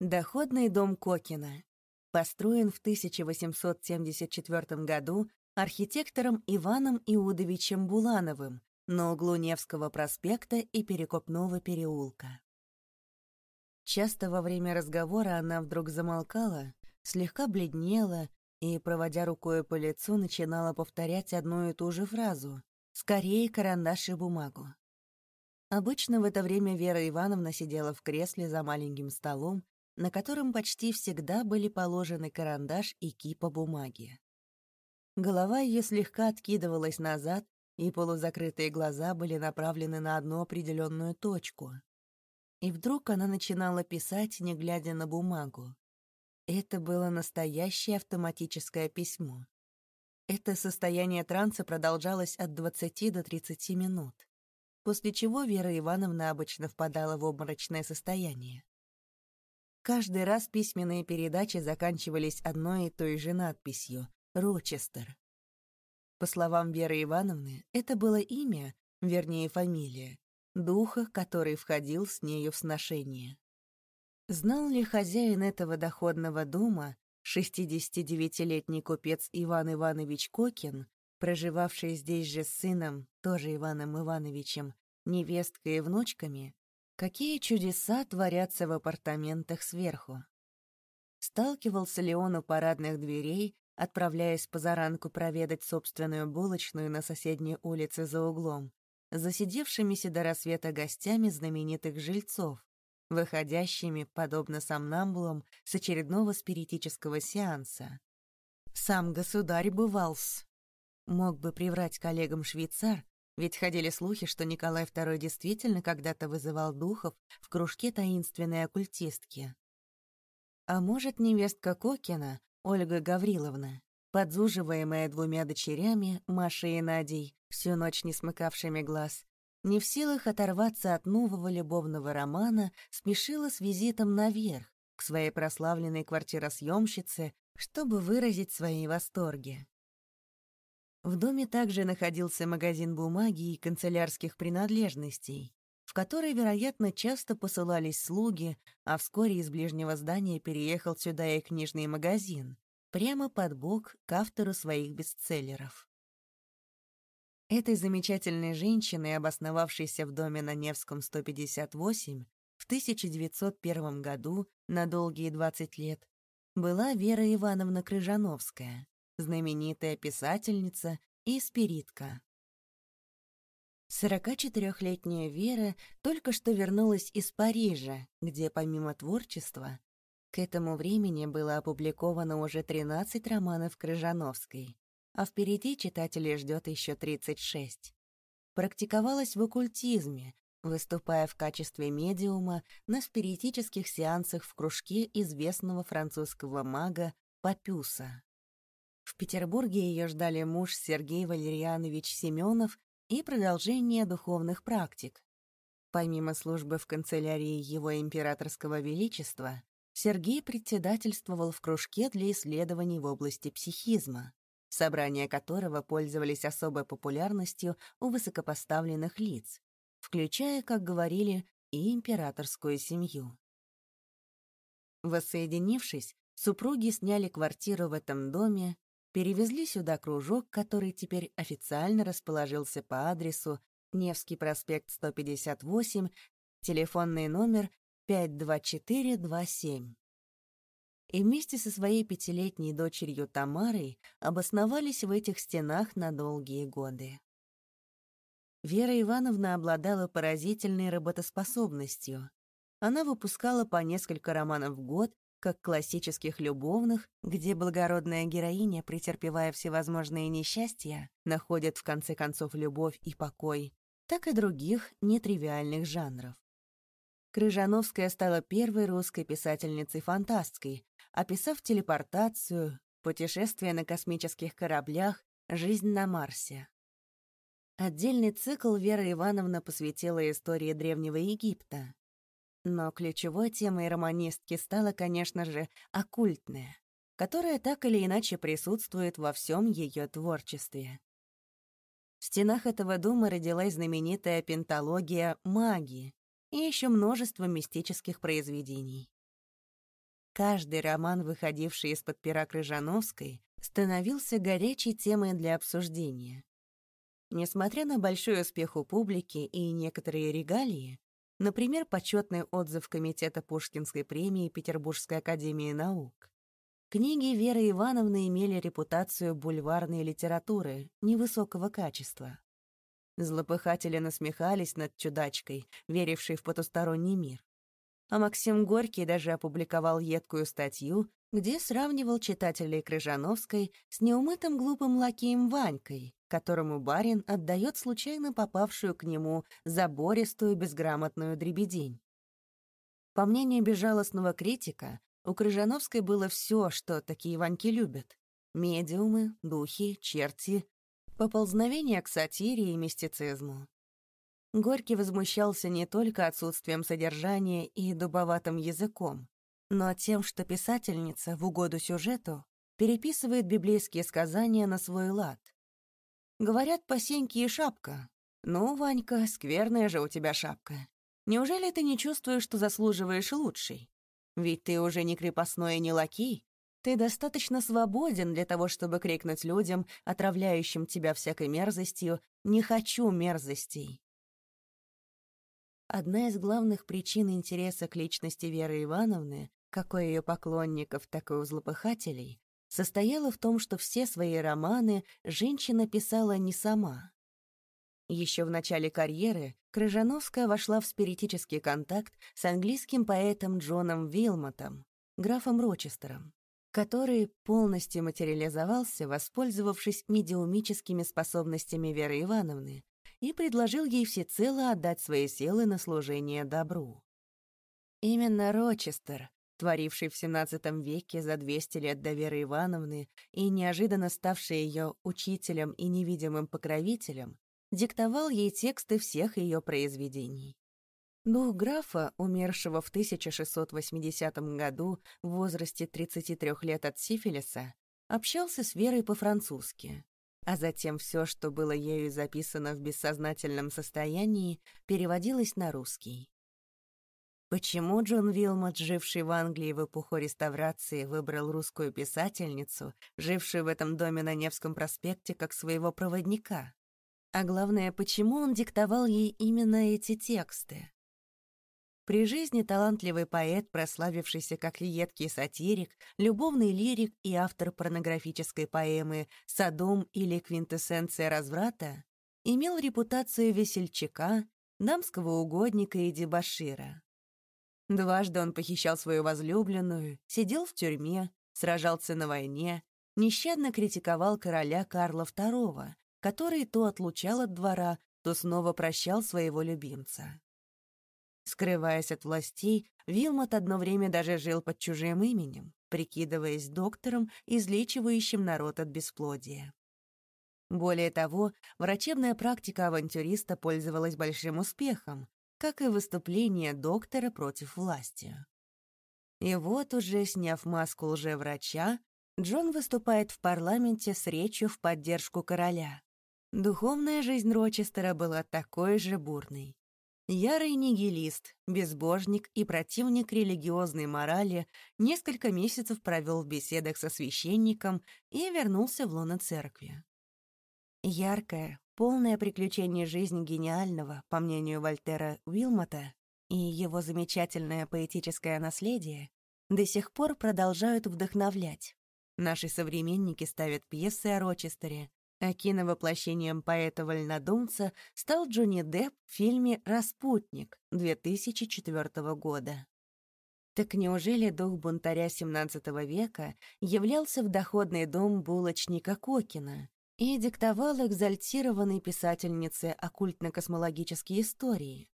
Доходный дом Кокина. Построен в 1874 году архитектором Иваном Иудовичем Булановым на углу Невского проспекта и Перекопного переулка. Часто во время разговора она вдруг замолкала, слегка бледнела и, проводя рукой по лицу, начинала повторять одну и ту же фразу «Скорее карандаш и бумагу». Обычно в это время Вера Ивановна сидела в кресле за маленьким столом на котором почти всегда были положены карандаш и кипа бумаги. Голова ее слегка откидывалась назад, и полузакрытые глаза были направлены на одну определенную точку. И вдруг она начинала писать, не глядя на бумагу. Это было настоящее автоматическое письмо. Это состояние транса продолжалось от 20 до 30 минут, после чего Вера Ивановна обычно впадала в обморочное состояние. Каждый раз письменные передачи заканчивались одной и той же надписью «Рочестер». По словам Веры Ивановны, это было имя, вернее фамилия, духа, который входил с нею в сношение. Знал ли хозяин этого доходного дома, 69-летний купец Иван Иванович Кокин, проживавший здесь же с сыном, тоже Иваном Ивановичем, невесткой и внучками, Какие чудеса творятся в апартаментах сверху? Сталкивался ли он у парадных дверей, отправляясь позаранку проведать собственную булочную на соседней улице за углом, засидевшимися до рассвета гостями знаменитых жильцов, выходящими, подобно сомнамбулам, с очередного спиритического сеанса. Сам государь бывал-с. Мог бы приврать коллегам швейцар, ведь ходили слухи, что Николай II действительно когда-то вызывал духов в кружке таинственной оккультистки. А может, невестка Кокина, Ольга Гавриловна, подзуживаемая двумя дочерями, Машей и Надей, всю ночь не смыкавшими глаз, не в силах оторваться от нового любовного романа, спешила с визитом наверх, к своей прославленной квартиросъемщице, чтобы выразить свои восторги. В доме также находился магазин бумаги и канцелярских принадлежностей, в который, вероятно, часто посылались слуги, а вскоре из ближнего здания переехал сюда и книжный магазин, прямо под бок к автору своих бестселлеров. Этой замечательной женщиной, обосновавшейся в доме на Невском 158 в 1901 году на долгие 20 лет, была Вера Ивановна Крыжановская, знаменитая писательница и спиритка. 44-летняя Вера только что вернулась из Парижа, где помимо творчества к этому времени было опубликовано уже 13 романов Крыжановской, а впереди читателей ждет еще 36. Практиковалась в оккультизме, выступая в качестве медиума на спиритических сеансах в кружке известного французского мага Папюса. Петербурге ее ждали муж Сергей Валерьянович Семенов и продолжение духовных практик. Помимо службы в канцелярии его императорского величества, Сергей председательствовал в кружке для исследований в области психизма, собрания которого пользовались особой популярностью у высокопоставленных лиц, включая, как говорили, и императорскую семью. Воссоединившись, супруги сняли квартиру в этом доме перевезли сюда кружок, который теперь официально расположился по адресу Невский проспект 158, телефонный номер 52427. И вместе со своей пятилетней дочерью Тамарой обосновались в этих стенах на долгие годы. Вера Ивановна обладала поразительной работоспособностью. Она выпускала по несколько романов в год как классических любовных, где благородная героиня, претерпевая всевозможные несчастья, находит в конце концов любовь и покой, так и других нетривиальных жанров. Крыжановская стала первой русской писательницей-фантасткой, описав телепортацию, путешествия на космических кораблях, жизнь на Марсе. Отдельный цикл Вера Ивановна посвятила истории Древнего Египта. Но ключевой темой романистки стала, конечно же, оккультная, которая так или иначе присутствует во всем ее творчестве. В стенах этого дома родилась знаменитая пенталогия магии и еще множество мистических произведений. каждый роман, выходивший из-под пера Крыжановской, становился горячей темой для обсуждения. Несмотря на большой успех у публики и некоторые регалии, например, почетный отзыв Комитета Пушкинской премии Петербургской академии наук, книги Веры Ивановны имели репутацию бульварной литературы невысокого качества. Злопыхатели насмехались над чудачкой, верившей в потусторонний мир. А Максим Горький даже опубликовал едкую статью, где сравнивал читателей Крыжановской с неумытым глупым лакеем Ванькой, которому барин отдает случайно попавшую к нему забористую безграмотную дребедень. По мнению безжалостного критика, у Крыжановской было все, что такие Ваньки любят. Медиумы, духи, черти, поползновения к сатире и мистицизму. Горький возмущался не только отсутствием содержания и дубоватым языком, но тем, что писательница в угоду сюжету переписывает библейские сказания на свой лад. Говорят, по сеньке и шапка. Ну, Ванька, скверная же у тебя шапка. Неужели ты не чувствуешь, что заслуживаешь лучшей? Ведь ты уже не крепостной и не лакей. Ты достаточно свободен для того, чтобы крикнуть людям, отравляющим тебя всякой мерзостью, «Не хочу мерзостей». Одна из главных причин интереса к личности Веры Ивановны, как у ее поклонников, так и у злопыхателей, состояла в том, что все свои романы женщина писала не сама. Еще в начале карьеры Крыжановская вошла в спиритический контакт с английским поэтом Джоном Вилмотом, графом Рочестером, который полностью материализовался, воспользовавшись медиумическими способностями Веры Ивановны, и предложил ей всецело отдать свои силы на служение добру. Именно Рочестер, творивший в XVII веке за 200 лет до Веры Ивановны и неожиданно ставший ее учителем и невидимым покровителем, диктовал ей тексты всех ее произведений. Дух графа, умершего в 1680 году в возрасте 33 лет от сифилиса, общался с Верой по-французски, а затем все, что было ею записано в бессознательном состоянии, переводилось на русский. Почему Джон Вилмот, живший в Англии в эпоху реставрации, выбрал русскую писательницу, жившую в этом доме на Невском проспекте, как своего проводника? А главное, почему он диктовал ей именно эти тексты? При жизни талантливый поэт, прославившийся как едкий сатирик, любовный лирик и автор порнографической поэмы «Содом» или «Квинтэссенция разврата», имел репутацию весельчака, дамского угодника и дебошира. Дважды он похищал свою возлюбленную, сидел в тюрьме, сражался на войне, нещадно критиковал короля Карла II, который то отлучал от двора, то снова прощал своего любимца. Скрываясь от властей, Вилмот одно время даже жил под чужим именем, прикидываясь доктором, излечивающим народ от бесплодия. Более того, врачебная практика авантюриста пользовалась большим успехом, как и выступление доктора против власти. И вот уже, сняв маску лжеврача, Джон выступает в парламенте с речью в поддержку короля. Духовная жизнь Рочестера была такой же бурной. Ярый нигилист, безбожник и противник религиозной морали несколько месяцев провел в беседах со священником и вернулся в лоно церкви. Яркая, полная приключение жизни гениального, по мнению Вольтера Уилмота, и его замечательное поэтическое наследие до сих пор продолжают вдохновлять. Наши современники ставят пьесы о Рочестере, а киновоплощением поэта-вольнодумца стал Джонни Депп в фильме «Распутник» 2004 года. Так неужели дух бунтаря XVII века являлся в доходный дом булочника Кокина и диктовал экзальтированной писательнице оккультно-космологические истории?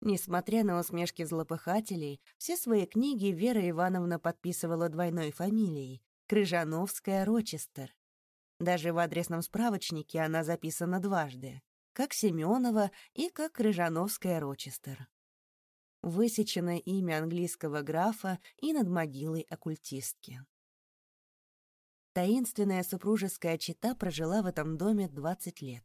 Несмотря на усмешки злопыхателей, все свои книги Вера Ивановна подписывала двойной фамилией — Крыжановская-Рочестер. Даже в адресном справочнике она записана дважды, как Семенова и как Рыжановская-Рочестер. Высечено имя английского графа и над могилой оккультистки. Таинственная супружеская чета прожила в этом доме 20 лет.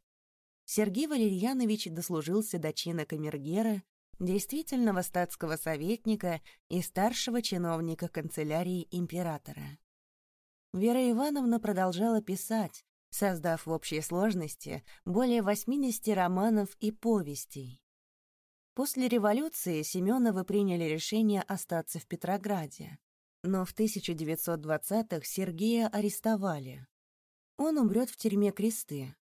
Сергей Валерьянович дослужился до чина камергера, действительного статского советника и старшего чиновника канцелярии императора. Вера Ивановна продолжала писать, создав в общей сложности более 80 романов и повестей. После революции Семеновы приняли решение остаться в Петрограде, но в 1920-х Сергея арестовали. Он умрет в тюрьме Кресты,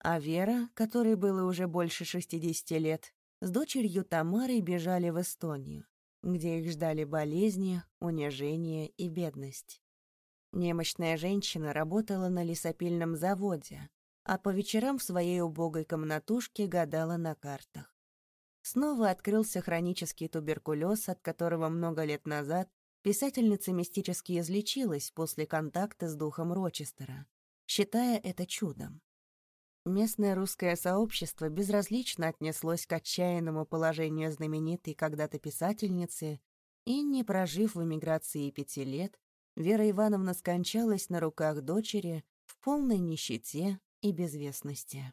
а Вера, которой было уже больше 60 лет, с дочерью Тамарой бежали в Эстонию, где их ждали болезни, унижение и бедность. Немощная женщина работала на лесопильном заводе, а по вечерам в своей убогой комнатушке гадала на картах. Снова открылся хронический туберкулез, от которого много лет назад писательница мистически излечилась после контакта с духом Рочестера, считая это чудом. Местное русское сообщество безразлично отнеслось к отчаянному положению знаменитой когда-то писательницы, и, не прожив в эмиграции пяти лет, Вера Ивановна скончалась на руках дочери в полной нищете и безвестности.